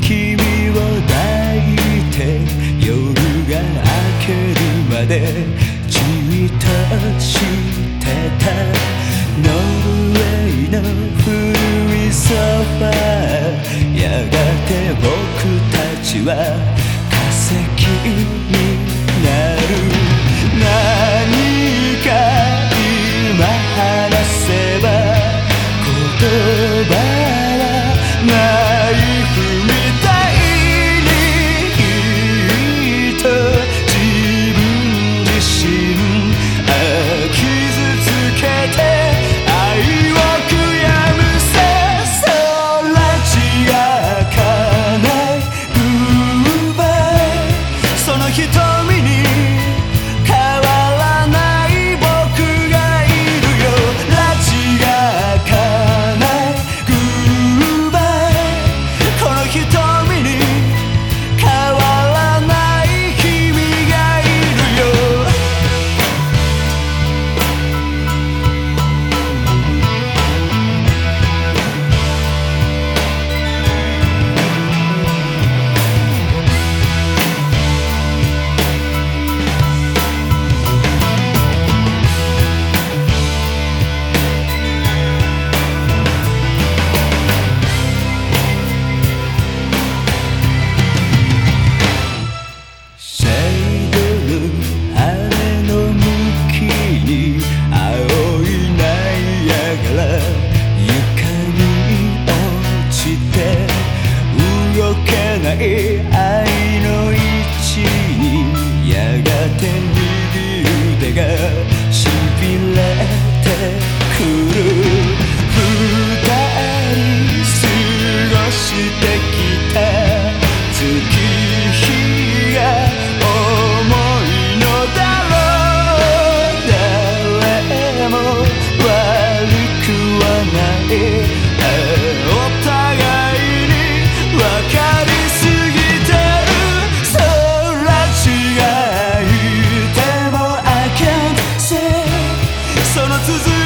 君を抱いて夜が明けるまでじっとしてた。ノルウェーの古いソファーやがて僕たちは化石 ansızın